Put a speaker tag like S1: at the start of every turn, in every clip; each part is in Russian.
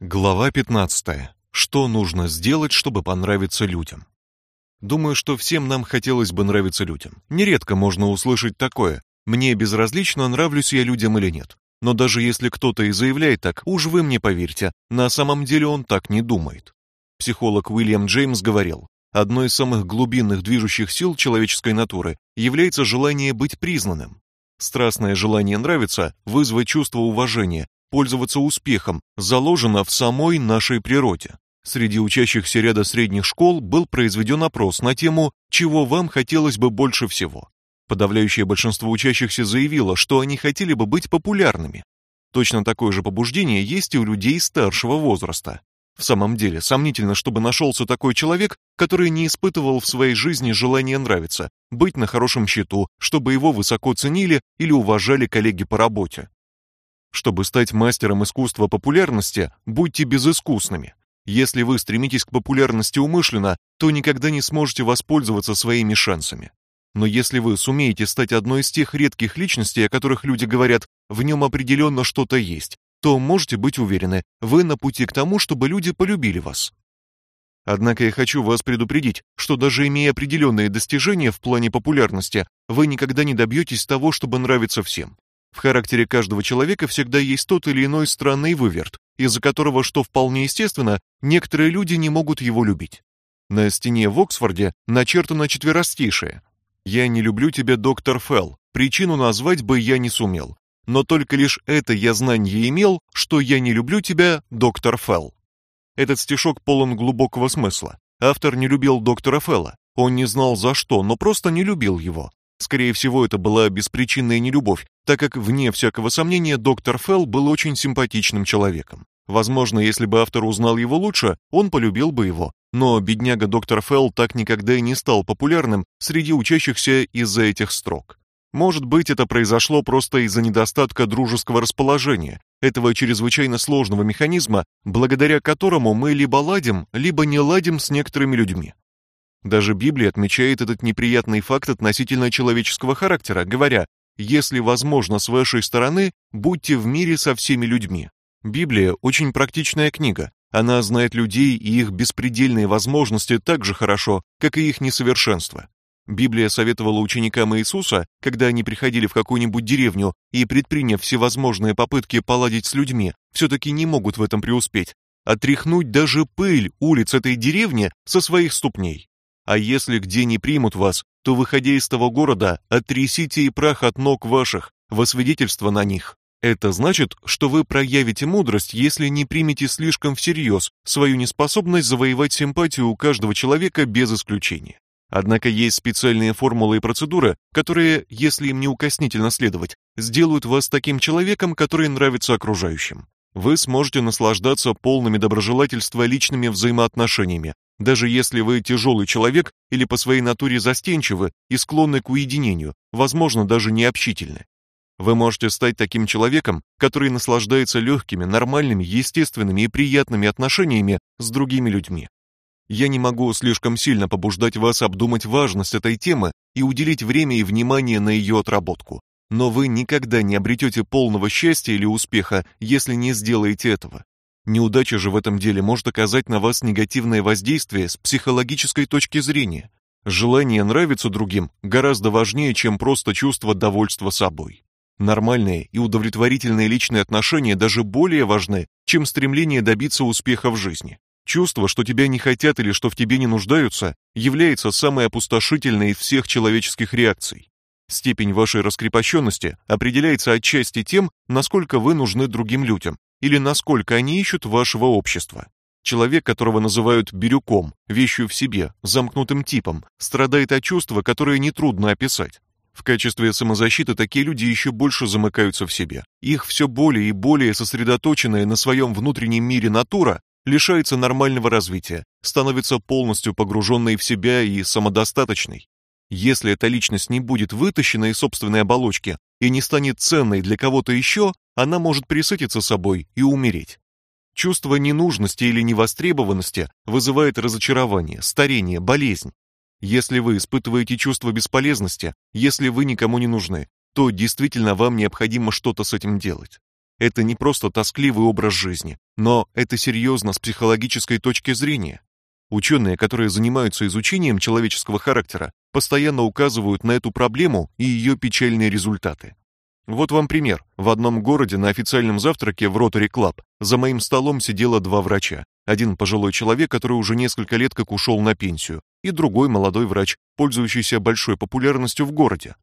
S1: Глава 15. Что нужно сделать, чтобы понравиться людям? Думаю, что всем нам хотелось бы нравиться людям. Нередко можно услышать такое: мне безразлично, нравлюсь я людям или нет. Но даже если кто-то и заявляет так, уж вы мне поверьте, на самом деле он так не думает. Психолог Уильям Джеймс говорил: одной из самых глубинных движущих сил человеческой натуры является желание быть признанным. Страстное желание нравиться, вызвать чувство уважения, пользоваться успехом заложено в самой нашей природе. Среди учащихся ряда средних школ был произведен опрос на тему «Чего вам хотелось бы больше всего?». Подавляющее большинство учащихся заявило, что они хотели бы быть популярными. Точно такое же побуждение есть и у людей старшего возраста. В самом деле, сомнительно, чтобы нашелся такой человек, который не испытывал в своей жизни желания нравиться, быть на хорошем счету, чтобы его высоко ценили или уважали коллеги по работе. Чтобы стать мастером искусства популярности, будьте безыскусными. Если вы стремитесь к популярности умышленно, то никогда не сможете воспользоваться своими шансами. Но если вы сумеете стать одной из тех редких личностей, о которых люди говорят, в нем определенно что-то есть, то можете быть уверены, вы на пути к тому, чтобы люди полюбили вас. Однако я хочу вас предупредить, что даже имея определенные достижения в плане популярности, вы никогда не добьетесь того, чтобы нравиться всем. В характере каждого человека всегда есть тот или иной странный выверт, из-за которого, что вполне естественно, некоторые люди не могут его любить. На стене в Оксфорде начертано четверостишее. «Я не люблю тебя, доктор Фелл, причину назвать бы я не сумел, но только лишь это я знание имел, что я не люблю тебя, доктор Фелл». Этот стишок полон глубокого смысла. Автор не любил доктора Фелла, он не знал за что, но просто не любил его. Скорее всего, это была беспричинная нелюбовь, так как вне всякого сомнения доктор Фелл был очень симпатичным человеком. Возможно, если бы автор узнал его лучше, он полюбил бы его. Но бедняга доктор Фелл так никогда и не стал популярным среди учащихся из-за этих строк. Может быть, это произошло просто из-за недостатка дружеского расположения, этого чрезвычайно сложного механизма, благодаря которому мы либо ладим, либо не ладим с некоторыми людьми. Даже Библия отмечает этот неприятный факт относительно человеческого характера, говоря: "Если возможно с вашей стороны, будьте в мире со всеми людьми". Библия очень практичная книга. Она знает людей и их беспредельные возможности так же хорошо, как и их несовершенство. Библия советовала ученикам Иисуса, когда они приходили в какую-нибудь деревню и предприняв всевозможные попытки поладить с людьми, все таки не могут в этом преуспеть, отряхнуть даже пыль улиц этой деревни со своих ступней. А если где не примут вас, то, выходя из того города, оттрясите и прах от ног ваших, во свидетельство на них. Это значит, что вы проявите мудрость, если не примете слишком всерьез свою неспособность завоевать симпатию у каждого человека без исключения. Однако есть специальные формулы и процедуры, которые, если им неукоснительно следовать, сделают вас таким человеком, который нравится окружающим. Вы сможете наслаждаться полными доброжелательства личными взаимоотношениями, даже если вы тяжелый человек или по своей натуре застенчивы и склонны к уединению, возможно, даже не общительны. Вы можете стать таким человеком, который наслаждается легкими, нормальными, естественными и приятными отношениями с другими людьми. Я не могу слишком сильно побуждать вас обдумать важность этой темы и уделить время и внимание на ее отработку. Но вы никогда не обретете полного счастья или успеха, если не сделаете этого. Неудача же в этом деле может оказать на вас негативное воздействие с психологической точки зрения. Желание нравиться другим гораздо важнее, чем просто чувство довольства собой. Нормальные и удовлетворительные личные отношения даже более важны, чем стремление добиться успеха в жизни. Чувство, что тебя не хотят или что в тебе не нуждаются, является самой опустошительной из всех человеческих реакций. Степень вашей раскрепощенности определяется отчасти тем, насколько вы нужны другим людям, или насколько они ищут вашего общества. Человек, которого называют бирюком, вещью в себе, замкнутым типом, страдает от чувства, которое нетрудно описать. В качестве самозащиты такие люди еще больше замыкаются в себе. Их все более и более сосредоточенная на своем внутреннем мире натура лишается нормального развития, становится полностью погруженной в себя и самодостаточной. Если эта личность не будет вытащена из собственной оболочки и не станет ценной для кого-то еще, она может присытиться собой и умереть. Чувство ненужности или невостребованности вызывает разочарование, старение, болезнь. Если вы испытываете чувство бесполезности, если вы никому не нужны, то действительно вам необходимо что-то с этим делать. Это не просто тоскливый образ жизни, но это серьезно с психологической точки зрения. Ученые, которые занимаются изучением человеческого характера, постоянно указывают на эту проблему и ее печальные результаты. Вот вам пример. В одном городе на официальном завтраке в Rotary Club за моим столом сидело два врача. Один пожилой человек, который уже несколько лет как ушел на пенсию, и другой молодой врач, пользующийся большой популярностью в городе.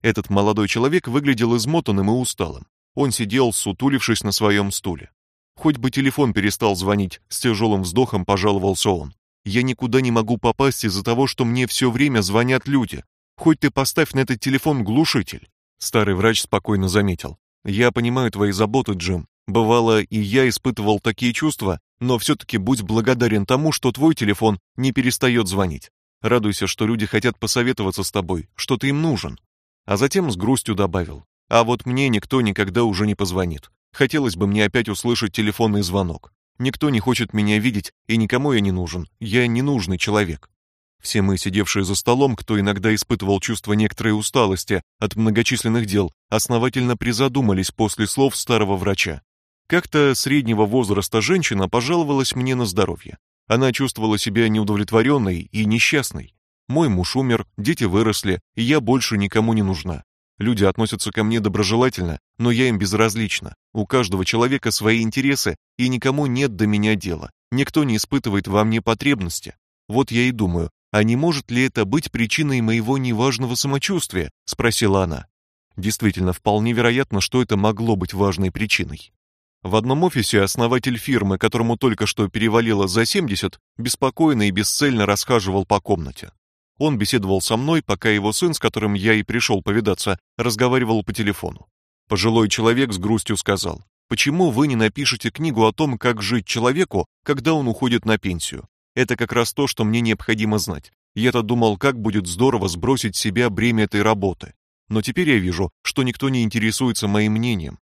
S1: Этот молодой человек выглядел измотанным и усталым. Он сидел, сутулившись на своем стуле. Хоть бы телефон перестал звонить, с тяжелым вздохом пожаловался он. Я никуда не могу попасть из-за того, что мне все время звонят люди. Хоть ты поставь на этот телефон глушитель. Старый врач спокойно заметил: "Я понимаю твои заботы, Джим. Бывало, и я испытывал такие чувства, но все таки будь благодарен тому, что твой телефон не перестает звонить. Радуйся, что люди хотят посоветоваться с тобой, что ты им нужен". А затем с грустью добавил: "А вот мне никто никогда уже не позвонит. Хотелось бы мне опять услышать телефонный звонок. Никто не хочет меня видеть, и никому я не нужен. Я ненужный человек". Все мы, сидевшие за столом, кто иногда испытывал чувство некоторой усталости от многочисленных дел, основательно призадумались после слов старого врача. Как-то среднего возраста женщина пожаловалась мне на здоровье. Она чувствовала себя неудовлетворенной и несчастной. Мой муж умер, дети выросли, и я больше никому не нужна. Люди относятся ко мне доброжелательно, но я им безразлична. У каждого человека свои интересы, и никому нет до меня дела. Никто не испытывает во мне потребности. Вот я и думаю, а не может ли это быть причиной моего неважного самочувствия, спросила она. Действительно, вполне вероятно, что это могло быть важной причиной. В одном офисе основатель фирмы, которому только что перевалило за 70, беспокойно и бесцельно расхаживал по комнате. Он беседовал со мной, пока его сын, с которым я и пришел повидаться, разговаривал по телефону. Пожилой человек с грустью сказал: "Почему вы не напишете книгу о том, как жить человеку, когда он уходит на пенсию? Это как раз то, что мне необходимо знать. Я-то думал, как будет здорово сбросить себя бремя этой работы. Но теперь я вижу, что никто не интересуется моим мнением.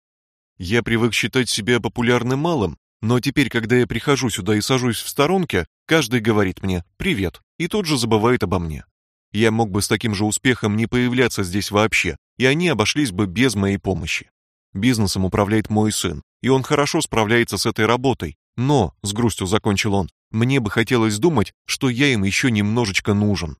S1: Я привык считать себя популярным малым, но теперь, когда я прихожу сюда и сажусь в сторонке, каждый говорит мне «привет» и тут же забывает обо мне. Я мог бы с таким же успехом не появляться здесь вообще, и они обошлись бы без моей помощи. Бизнесом управляет мой сын, и он хорошо справляется с этой работой, но, с грустью закончил он, мне бы хотелось думать, что я им еще немножечко нужен.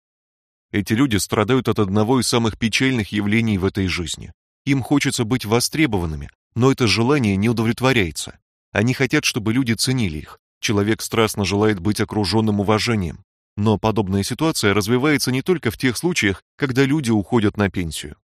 S1: Эти люди страдают от одного из самых печальных явлений в этой жизни. Им хочется быть востребованными, но это желание не удовлетворяется. Они хотят, чтобы люди ценили их. Человек страстно желает быть окруженным уважением. Но подобная ситуация развивается не только в тех случаях, когда люди уходят на пенсию.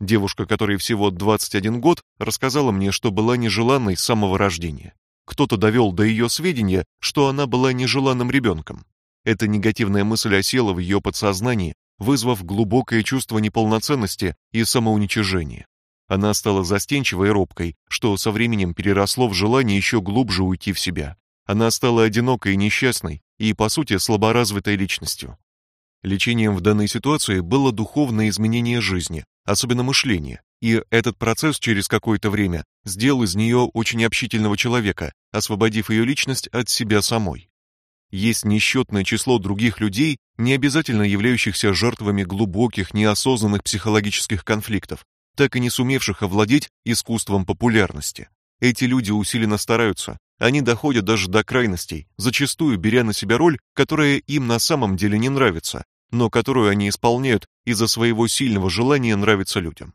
S1: Девушка, которой всего 21 год, рассказала мне, что была нежеланной с самого рождения. Кто-то довел до ее сведения, что она была нежеланным ребенком. Эта негативная мысль осела в ее подсознании, вызвав глубокое чувство неполноценности и самоуничижения. Она стала застенчивой и робкой, что со временем переросло в желание еще глубже уйти в себя. Она стала одинокой и несчастной, и по сути слаборазвитой личностью. Лечением в данной ситуации было духовное изменение жизни, особенно мышления, и этот процесс через какое-то время сделал из нее очень общительного человека, освободив ее личность от себя самой. Есть несчетное число других людей, не обязательно являющихся жертвами глубоких, неосознанных психологических конфликтов, так и не сумевших овладеть искусством популярности. Эти люди усиленно стараются, они доходят даже до крайностей, зачастую беря на себя роль, которая им на самом деле не нравится, но которую они исполняют из-за своего сильного желания нравиться людям.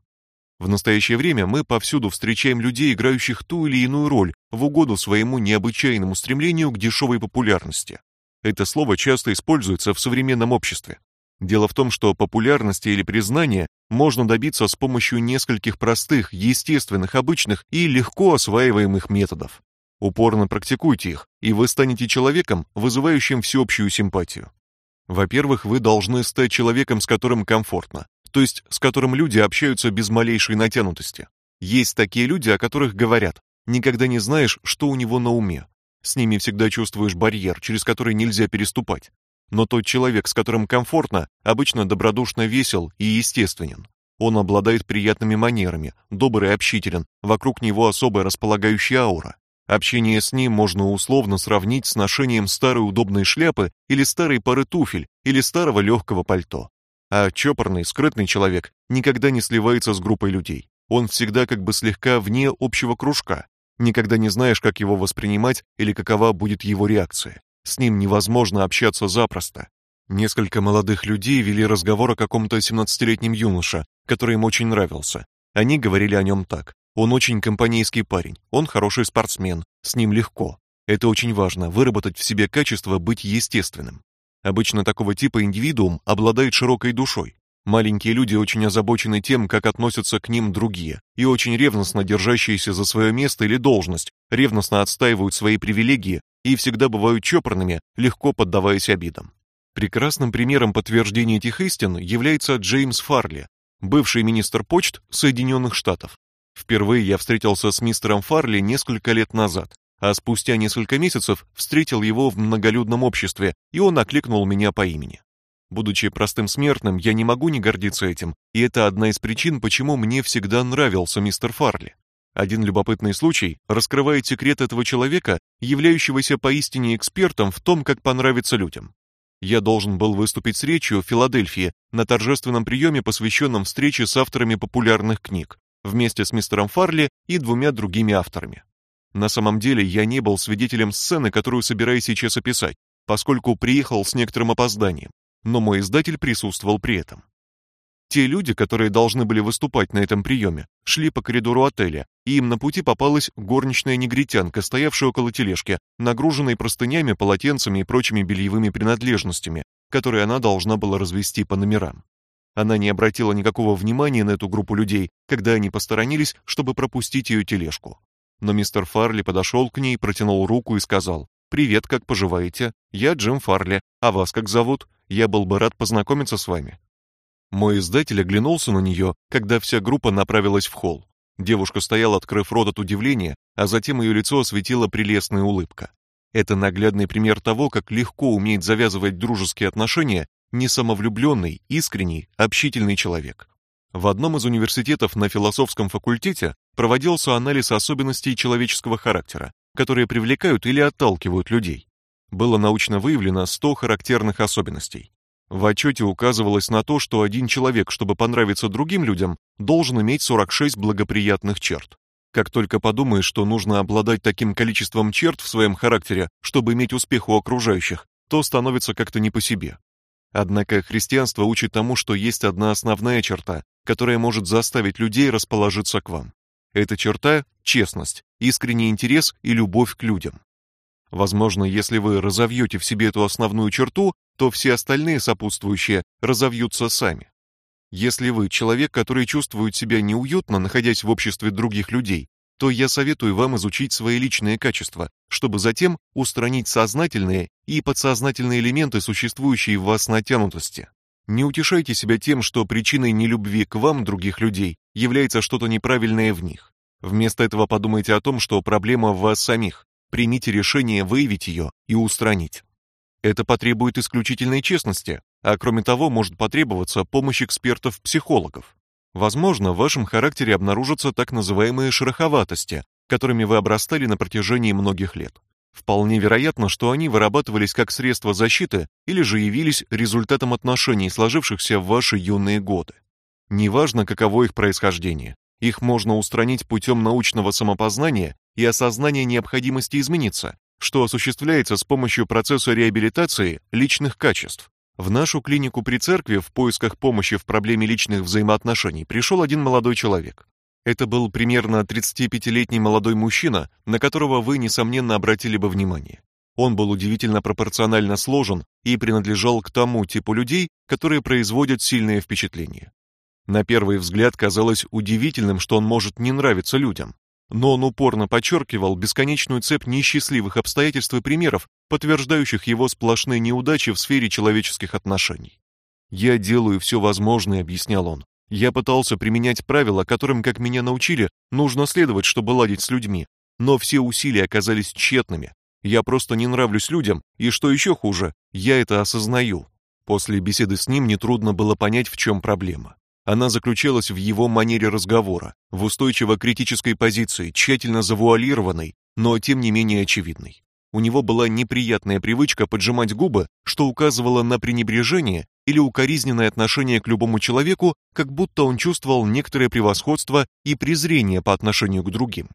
S1: В настоящее время мы повсюду встречаем людей, играющих ту или иную роль в угоду своему необычайному стремлению к дешевой популярности. Это слово часто используется в современном обществе. Дело в том, что популярности или признания можно добиться с помощью нескольких простых, естественных, обычных и легко осваиваемых методов. Упорно практикуйте их, и вы станете человеком, вызывающим всеобщую симпатию. Во-первых, вы должны стать человеком, с которым комфортно то есть с которым люди общаются без малейшей натянутости. Есть такие люди, о которых говорят: никогда не знаешь, что у него на уме. С ними всегда чувствуешь барьер, через который нельзя переступать. Но тот человек, с которым комфортно, обычно добродушно весел и естественен. Он обладает приятными манерами, добр и общителен, вокруг него особая располагающая аура. Общение с ним можно условно сравнить с ношением старой удобной шляпы или старой пары туфель или старого легкого пальто. А чопорный, скрытный человек никогда не сливается с группой людей. Он всегда как бы слегка вне общего кружка. Никогда не знаешь, как его воспринимать или какова будет его реакция. С ним невозможно общаться запросто. Несколько молодых людей вели разговор о каком-то 17-летнем юноше, который им очень нравился. Они говорили о нем так: он очень компанейский парень, он хороший спортсмен, с ним легко. Это очень важно выработать в себе качество быть естественным. Обычно такого типа индивидуум обладает широкой душой. Маленькие люди очень озабочены тем, как относятся к ним другие, и очень ревностно держащиеся за свое место или должность, ревностно отстаивают свои привилегии и всегда бывают чопорными, легко поддаваясь обидам. Прекрасным примером подтверждения этих истин является Джеймс Фарли, бывший министр почт Соединенных Штатов. Впервые я встретился с мистером Фарли несколько лет назад, а спустя несколько месяцев встретил его в многолюдном обществе, и он окликнул меня по имени. Будучи простым смертным, я не могу не гордиться этим, и это одна из причин, почему мне всегда нравился мистер Фарли. Один любопытный случай раскрывает секрет этого человека, являющегося поистине экспертом в том, как понравиться людям. Я должен был выступить с речью в Филадельфии на торжественном приеме, посвященном встрече с авторами популярных книг, вместе с мистером Фарли и двумя другими авторами. На самом деле я не был свидетелем сцены, которую собираюсь сейчас описать, поскольку приехал с некоторым опозданием, но мой издатель присутствовал при этом. Те люди, которые должны были выступать на этом приеме, шли по коридору отеля, и им на пути попалась горничная негритянка, стоявшая около тележки, нагруженной простынями, полотенцами и прочими бельевыми принадлежностями, которые она должна была развести по номерам. Она не обратила никакого внимания на эту группу людей, когда они посторонились, чтобы пропустить ее тележку. Но мистер Фарли подошел к ней, протянул руку и сказал: "Привет, как поживаете? Я Джим Фарли. А вас как зовут? Я был бы рад познакомиться с вами". Мой издатель оглянулся на нее, когда вся группа направилась в холл. Девушка стояла, открыв рот от удивления, а затем ее лицо осветила прелестная улыбка. Это наглядный пример того, как легко умеет завязывать дружеские отношения несамовлюбленный, искренний, общительный человек. В одном из университетов на философском факультете проводился анализ особенностей человеческого характера, которые привлекают или отталкивают людей. Было научно выявлено 100 характерных особенностей. В отчете указывалось на то, что один человек, чтобы понравиться другим людям, должен иметь 46 благоприятных черт. Как только подумаешь, что нужно обладать таким количеством черт в своем характере, чтобы иметь успех у окружающих, то становится как-то не по себе. Однако христианство учит тому, что есть одна основная черта, которая может заставить людей расположиться к вам. Эта черта честность, искренний интерес и любовь к людям. Возможно, если вы разовьете в себе эту основную черту, то все остальные сопутствующие разовьются сами. Если вы человек, который чувствует себя неуютно, находясь в обществе других людей, то я советую вам изучить свои личные качества, чтобы затем устранить сознательные и подсознательные элементы, существующие в вас натянутости. Не утешайте себя тем, что причиной нелюбви к вам других людей является что-то неправильное в них. Вместо этого подумайте о том, что проблема в вас самих, примите решение выявить ее и устранить. Это потребует исключительной честности, а кроме того, может потребоваться помощь экспертов-психологов. Возможно, в вашем характере обнаружатся так называемые шероховатости, которыми вы обрастали на протяжении многих лет. Вполне вероятно, что они вырабатывались как средство защиты или же явились результатом отношений, сложившихся в ваши юные годы. Неважно, каково их происхождение, их можно устранить путем научного самопознания и осознание необходимости измениться, что осуществляется с помощью процесса реабилитации личных качеств. В нашу клинику при церкви в поисках помощи в проблеме личных взаимоотношений пришел один молодой человек. Это был примерно 35-летний молодой мужчина, на которого вы несомненно обратили бы внимание. Он был удивительно пропорционально сложен и принадлежал к тому типу людей, которые производят сильное впечатление. На первый взгляд казалось удивительным, что он может не нравиться людям но он упорно подчеркивал бесконечную цепь несчастливых обстоятельств и примеров, подтверждающих его сплошные неудачи в сфере человеческих отношений. «Я делаю все возможное», — объяснял он. «Я пытался применять правила, которым, как меня научили, нужно следовать, чтобы ладить с людьми, но все усилия оказались тщетными. Я просто не нравлюсь людям, и что еще хуже, я это осознаю». После беседы с ним нетрудно было понять, в чем проблема. Она заключалась в его манере разговора, в устойчиво критической позиции, тщательно завуалированной, но тем не менее очевидной. У него была неприятная привычка поджимать губы, что указывало на пренебрежение или укоризненное отношение к любому человеку, как будто он чувствовал некоторое превосходство и презрение по отношению к другим.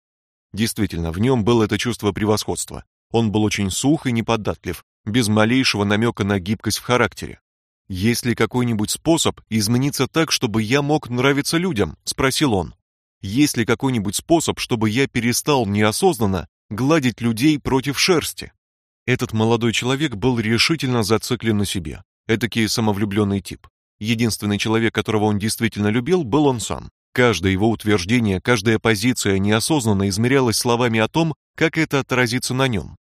S1: Действительно, в нем было это чувство превосходства. Он был очень сух и неподатлив, без малейшего намека на гибкость в характере. Есть ли какой-нибудь способ измениться так, чтобы я мог нравиться людям, спросил он. Есть ли какой-нибудь способ, чтобы я перестал неосознанно гладить людей против шерсти? Этот молодой человек был решительно зациклен на себе. Этакий самовлюбленный тип. Единственный человек, которого он действительно любил, был он сам. Каждое его утверждение, каждая позиция неосознанно измерялась словами о том, как это отразится на нем.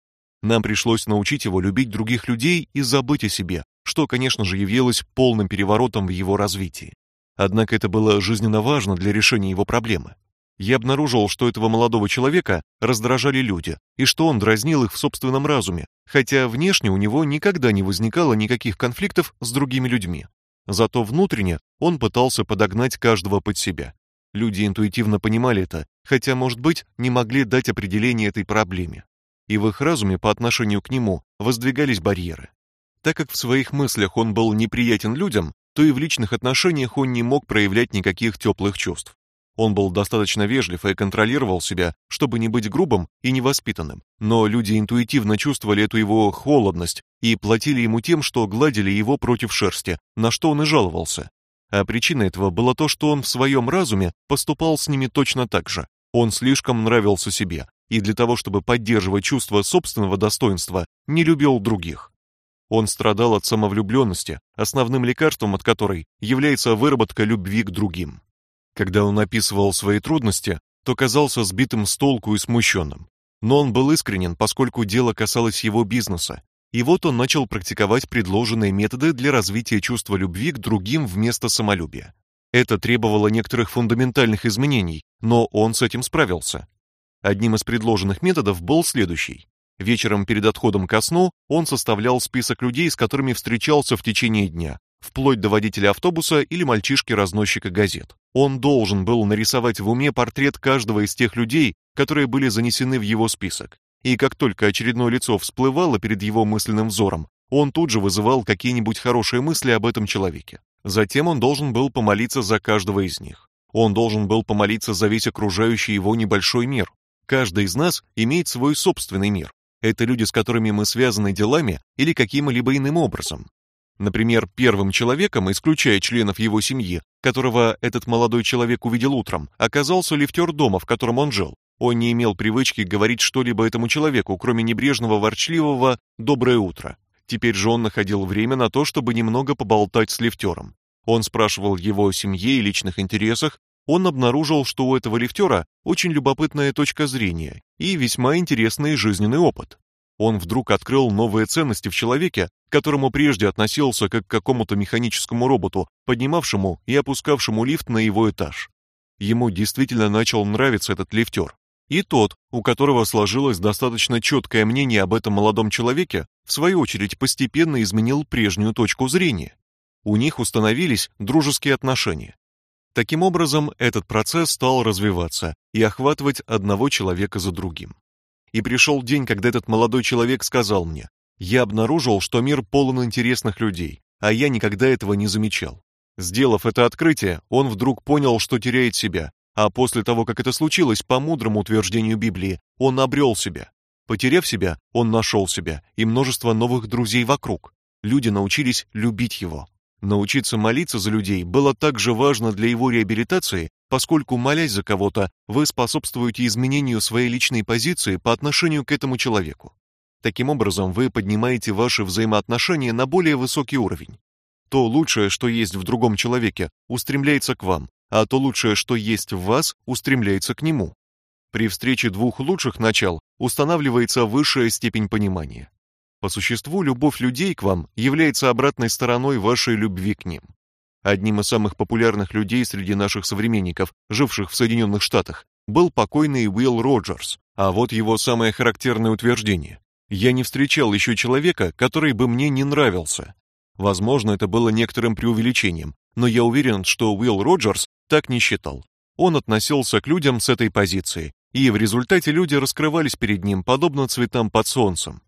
S1: Нам пришлось научить его любить других людей и забыть о себе, что, конечно же, явилось полным переворотом в его развитии. Однако это было жизненно важно для решения его проблемы. Я обнаружил, что этого молодого человека раздражали люди, и что он дразнил их в собственном разуме, хотя внешне у него никогда не возникало никаких конфликтов с другими людьми. Зато внутренне он пытался подогнать каждого под себя. Люди интуитивно понимали это, хотя, может быть, не могли дать определение этой проблеме и в их разуме по отношению к нему воздвигались барьеры. Так как в своих мыслях он был неприятен людям, то и в личных отношениях он не мог проявлять никаких теплых чувств. Он был достаточно вежлив и контролировал себя, чтобы не быть грубым и невоспитанным, но люди интуитивно чувствовали эту его холодность и платили ему тем, что гладили его против шерсти, на что он и жаловался. А причиной этого было то, что он в своем разуме поступал с ними точно так же. Он слишком нравился себе, и для того, чтобы поддерживать чувство собственного достоинства, не любил других. Он страдал от самовлюбленности, основным лекарством от которой является выработка любви к другим. Когда он описывал свои трудности, то казался сбитым с толку и смущенным. Но он был искренен, поскольку дело касалось его бизнеса. И вот он начал практиковать предложенные методы для развития чувства любви к другим вместо самолюбия. Это требовало некоторых фундаментальных изменений, но он с этим справился. Одним из предложенных методов был следующий. Вечером перед отходом ко сну он составлял список людей, с которыми встречался в течение дня, вплоть до водителя автобуса или мальчишки-разносчика газет. Он должен был нарисовать в уме портрет каждого из тех людей, которые были занесены в его список. И как только очередное лицо всплывало перед его мысленным взором, он тут же вызывал какие-нибудь хорошие мысли об этом человеке. Затем он должен был помолиться за каждого из них. Он должен был помолиться за весь окружающий его небольшой мир, Каждый из нас имеет свой собственный мир. Это люди, с которыми мы связаны делами или каким-либо иным образом. Например, первым человеком, исключая членов его семьи, которого этот молодой человек увидел утром, оказался лифтер дома, в котором он жил. Он не имел привычки говорить что-либо этому человеку, кроме небрежного ворчливого «доброе утро». Теперь же он находил время на то, чтобы немного поболтать с лифтером. Он спрашивал его о семье и личных интересах, он обнаружил, что у этого лифтера очень любопытная точка зрения и весьма интересный жизненный опыт. Он вдруг открыл новые ценности в человеке, к которому прежде относился как к какому-то механическому роботу, поднимавшему и опускавшему лифт на его этаж. Ему действительно начал нравиться этот лифтер. И тот, у которого сложилось достаточно четкое мнение об этом молодом человеке, в свою очередь постепенно изменил прежнюю точку зрения. У них установились дружеские отношения. Таким образом, этот процесс стал развиваться и охватывать одного человека за другим. И пришел день, когда этот молодой человек сказал мне: "Я обнаружил, что мир полон интересных людей, а я никогда этого не замечал". Сделав это открытие, он вдруг понял, что теряет себя, а после того, как это случилось, по мудрому утверждению Библии, он обрел себя. Потеряв себя, он нашел себя и множество новых друзей вокруг. Люди научились любить его. Научиться молиться за людей было также важно для его реабилитации, поскольку молясь за кого-то, вы способствуете изменению своей личной позиции по отношению к этому человеку. Таким образом, вы поднимаете ваши взаимоотношения на более высокий уровень. То лучшее, что есть в другом человеке, устремляется к вам, а то лучшее, что есть в вас, устремляется к нему. При встрече двух лучших начал устанавливается высшая степень понимания. По существу, любовь людей к вам является обратной стороной вашей любви к ним. Одним из самых популярных людей среди наших современников, живших в Соединенных Штатах, был покойный Уилл Роджерс. А вот его самое характерное утверждение: "Я не встречал еще человека, который бы мне не нравился". Возможно, это было некоторым преувеличением, но я уверен, что Уилл Роджерс так не считал. Он относился к людям с этой позиции, и в результате люди раскрывались перед ним подобно цветам под солнцем.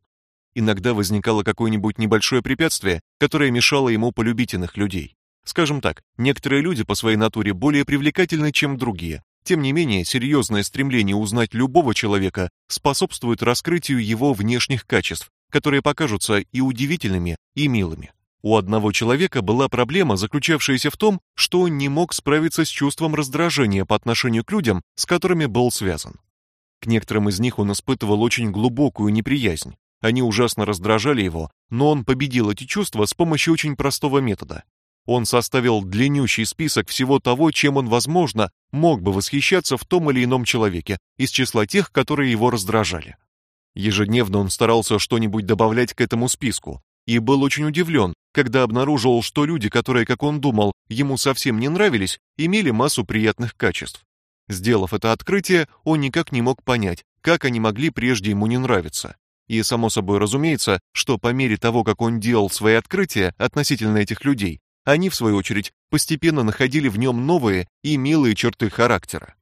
S1: Иногда возникало какое-нибудь небольшое препятствие, которое мешало ему полюбить иных людей. Скажем так, некоторые люди по своей натуре более привлекательны, чем другие. Тем не менее, серьезное стремление узнать любого человека способствует раскрытию его внешних качеств, которые покажутся и удивительными, и милыми. У одного человека была проблема, заключавшаяся в том, что он не мог справиться с чувством раздражения по отношению к людям, с которыми был связан. К некоторым из них он испытывал очень глубокую неприязнь. Они ужасно раздражали его, но он победил эти чувства с помощью очень простого метода. Он составил длиннющий список всего того, чем он, возможно, мог бы восхищаться в том или ином человеке из числа тех, которые его раздражали. Ежедневно он старался что-нибудь добавлять к этому списку и был очень удивлен, когда обнаружил, что люди, которые, как он думал, ему совсем не нравились, имели массу приятных качеств. Сделав это открытие, он никак не мог понять, как они могли прежде ему не нравиться. И само собой разумеется, что по мере того, как он делал свои открытия относительно этих людей, они, в свою очередь, постепенно находили в нем новые и милые черты характера.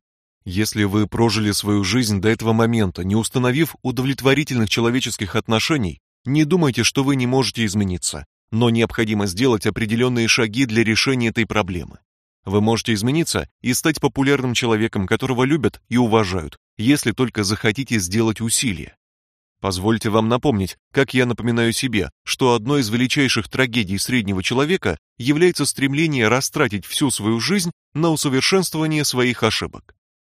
S1: Если вы прожили свою жизнь до этого момента, не установив удовлетворительных человеческих отношений, не думайте, что вы не можете измениться, но необходимо сделать определенные шаги для решения этой проблемы. Вы можете измениться и стать популярным человеком, которого любят и уважают, если только захотите сделать усилия. Позвольте вам напомнить, как я напоминаю себе, что одной из величайших трагедий среднего человека является стремление растратить всю свою жизнь на усовершенствование своих ошибок.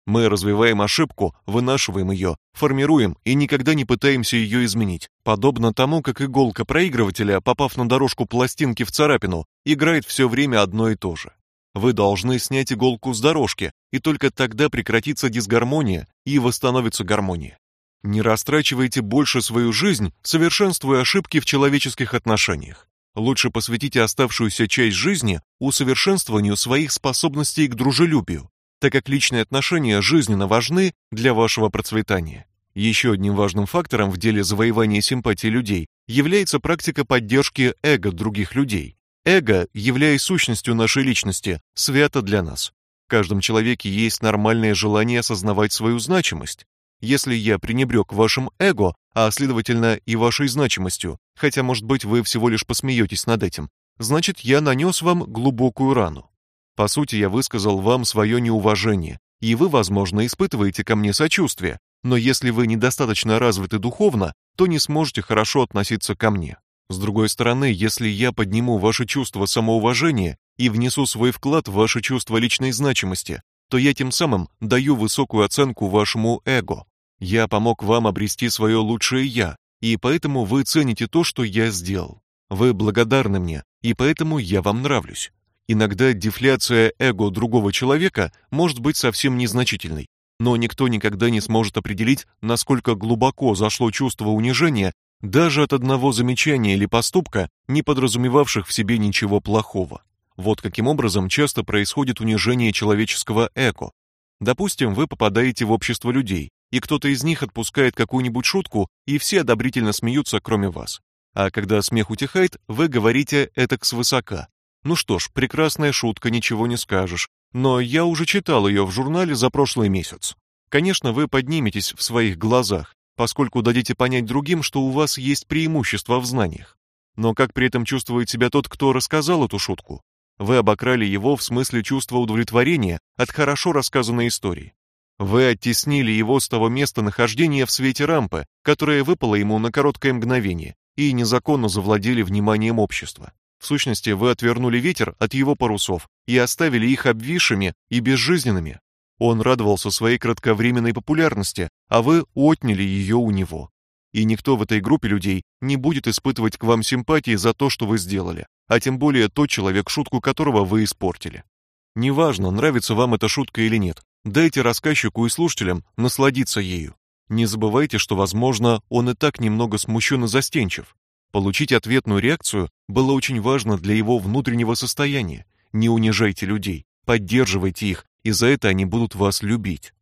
S1: Мы развиваем ошибку, вынашиваем ее, формируем и никогда не пытаемся ее изменить, подобно тому, как иголка проигрывателя, попав на дорожку пластинки в царапину, играет все время одно и то же. Вы должны снять иголку с дорожки, и только тогда прекратится дисгармония и восстановится гармония. Не растрачивайте больше свою жизнь, совершенствуя ошибки в человеческих отношениях. Лучше посвятите оставшуюся часть жизни усовершенствованию своих способностей к дружелюбию, так как личные отношения жизненно важны для вашего процветания. Еще одним важным фактором в деле завоевания симпатии людей является практика поддержки эго других людей. Эго, являясь сущностью нашей личности, свято для нас. В каждом человеке есть нормальное желание осознавать свою значимость, если я пренебрег вашим эго, а следовательно и вашей значимостью, хотя, может быть, вы всего лишь посмеетесь над этим, значит, я нанес вам глубокую рану. По сути, я высказал вам свое неуважение, и вы, возможно, испытываете ко мне сочувствие, но если вы недостаточно развиты духовно, то не сможете хорошо относиться ко мне. С другой стороны, если я подниму ваше чувство самоуважения и внесу свой вклад в ваше чувство личной значимости, то я тем самым даю высокую оценку вашему эго. Я помог вам обрести свое лучшее я, и поэтому вы цените то, что я сделал. Вы благодарны мне, и поэтому я вам нравлюсь. Иногда дефляция эго другого человека может быть совсем незначительной, но никто никогда не сможет определить, насколько глубоко зашло чувство унижения даже от одного замечания или поступка, не подразумевавших в себе ничего плохого. Вот каким образом часто происходит унижение человеческого эго. Допустим, вы попадаете в общество людей, и кто-то из них отпускает какую-нибудь шутку, и все одобрительно смеются, кроме вас. А когда смех утихает, вы говорите это к свысока. Ну что ж, прекрасная шутка, ничего не скажешь, но я уже читал ее в журнале за прошлый месяц. Конечно, вы подниметесь в своих глазах, поскольку дадите понять другим, что у вас есть преимущество в знаниях. Но как при этом чувствует себя тот, кто рассказал эту шутку? Вы обокрали его в смысле чувства удовлетворения от хорошо рассказанной истории. Вы оттеснили его с того места нахождения в свете рампы, которое выпало ему на короткое мгновение, и незаконно завладели вниманием общества. В сущности, вы отвернули ветер от его парусов и оставили их обвисшими и безжизненными. Он радовался своей кратковременной популярности, а вы отняли ее у него. И никто в этой группе людей не будет испытывать к вам симпатии за то, что вы сделали а тем более тот человек, шутку которого вы испортили. Неважно, нравится вам эта шутка или нет, дайте рассказчику и слушателям насладиться ею. Не забывайте, что, возможно, он и так немного смущен и застенчив. Получить ответную реакцию было очень важно для его внутреннего состояния. Не унижайте людей, поддерживайте их, и за это они будут вас любить.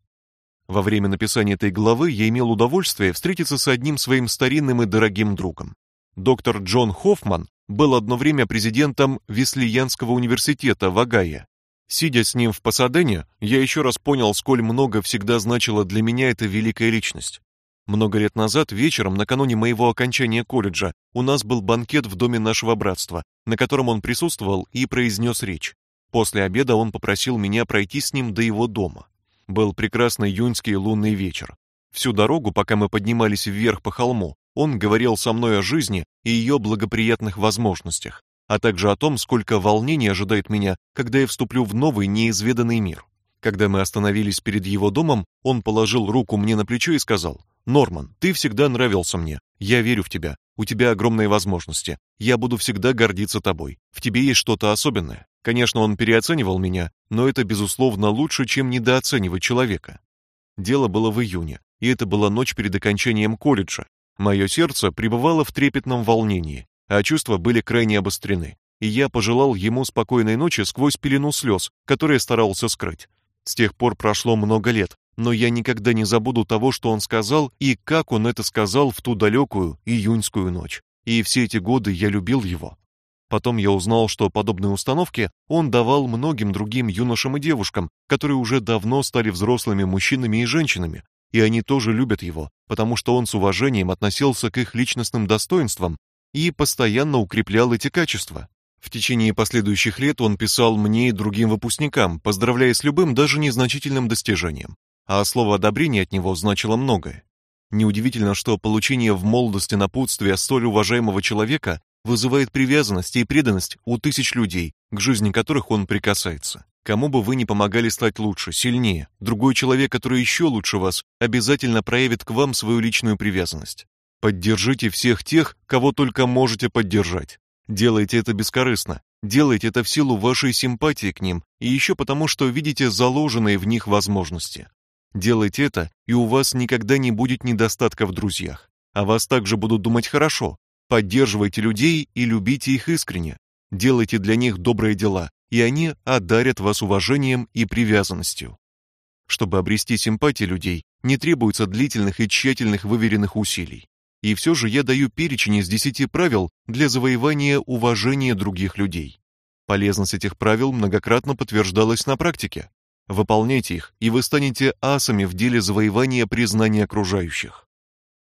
S1: Во время написания этой главы я имел удовольствие встретиться с одним своим старинным и дорогим другом. Доктор Джон Хоффман был одно время президентом Веслиянского университета в Огайо. Сидя с ним в Пасадене, я еще раз понял, сколь много всегда значила для меня эта великая личность. Много лет назад вечером, накануне моего окончания колледжа, у нас был банкет в доме нашего братства, на котором он присутствовал и произнес речь. После обеда он попросил меня пройти с ним до его дома. Был прекрасный июньский лунный вечер. Всю дорогу, пока мы поднимались вверх по холму, он говорил со мной о жизни и ее благоприятных возможностях, а также о том, сколько волнений ожидает меня, когда я вступлю в новый неизведанный мир. Когда мы остановились перед его домом, он положил руку мне на плечо и сказал: "Норман, ты всегда нравился мне. Я верю в тебя. У тебя огромные возможности. Я буду всегда гордиться тобой. В тебе есть что-то особенное". Конечно, он переоценивал меня, но это безусловно лучше, чем недооценивать человека. Дело было в июне, и это была ночь перед окончанием колледжа. Мое сердце пребывало в трепетном волнении, а чувства были крайне обострены. И я пожелал ему спокойной ночи сквозь пелену слез, которые старался скрыть. С тех пор прошло много лет, но я никогда не забуду того, что он сказал и как он это сказал в ту далекую июньскую ночь. И все эти годы я любил его. Потом я узнал, что подобные установки он давал многим другим юношам и девушкам, которые уже давно стали взрослыми мужчинами и женщинами, и они тоже любят его, потому что он с уважением относился к их личностным достоинствам и постоянно укреплял эти качества. В течение последующих лет он писал мне и другим выпускникам, поздравляя с любым даже незначительным достижением, а слово одобрения от него значило многое. Неудивительно, что получение в молодости напутствия столь уважаемого человека вызывает привязанность и преданность у тысяч людей, к жизни которых он прикасается. Кому бы вы ни помогали стать лучше, сильнее, другой человек, который еще лучше вас, обязательно проявит к вам свою личную привязанность. Поддержите всех тех, кого только можете поддержать. Делайте это бескорыстно. Делайте это в силу вашей симпатии к ним и еще потому, что видите заложенные в них возможности. Делайте это, и у вас никогда не будет недостатка в друзьях. О вас также будут думать хорошо. Поддерживайте людей и любите их искренне. Делайте для них добрые дела, и они одарят вас уважением и привязанностью. Чтобы обрести симпатии людей, не требуется длительных и тщательных выверенных усилий. И все же я даю перечень из десяти правил для завоевания уважения других людей. Полезность этих правил многократно подтверждалась на практике. Выполняйте их, и вы станете асами в деле завоевания признания окружающих.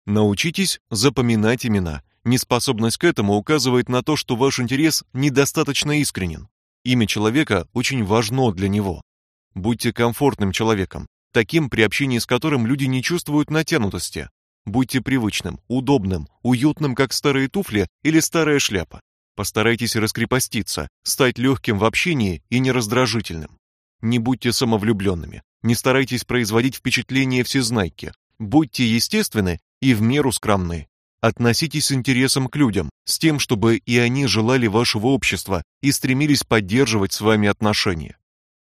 S1: Научитесь запоминать имена. Неспособность к этому указывает на то, что ваш интерес недостаточно искренен. Имя человека очень важно для него. Будьте комфортным человеком, таким при общении с которым люди не чувствуют натянутости, Будьте привычным, удобным, уютным, как старые туфли или старая шляпа. Постарайтесь раскрепоститься, стать легким в общении и нераздражительным. Не будьте самовлюбленными, не старайтесь производить впечатление всезнайки. Будьте естественны и в меру скромны. Относитесь с интересом к людям, с тем, чтобы и они желали вашего общества и стремились поддерживать с вами отношения.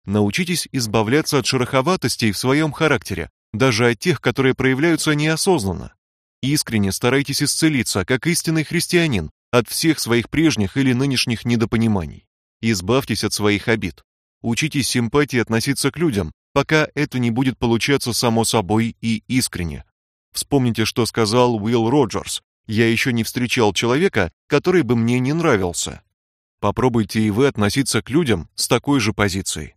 S1: Научитесь избавляться от шероховатостей в своем характере, даже от тех, которые проявляются неосознанно. Искренне старайтесь исцелиться, как истинный христианин, от всех своих прежних или нынешних недопониманий. Избавьтесь от своих обид. Учитесь симпатии относиться к людям, пока это не будет получаться само собой и искренне. Вспомните, что сказал Уилл Роджерс: "Я еще не встречал человека, который бы мне не нравился". Попробуйте и вы относиться к людям с такой же позицией.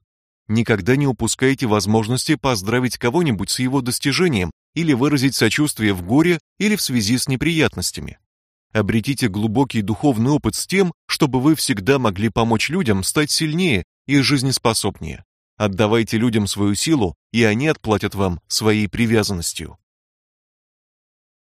S1: Никогда не упускайте возможности поздравить кого-нибудь с его достижением или выразить сочувствие в горе или в связи с неприятностями. Обретите глубокий духовный опыт с тем, чтобы вы всегда могли помочь людям стать сильнее и жизнеспособнее. Отдавайте людям свою силу, и они отплатят вам своей привязанностью.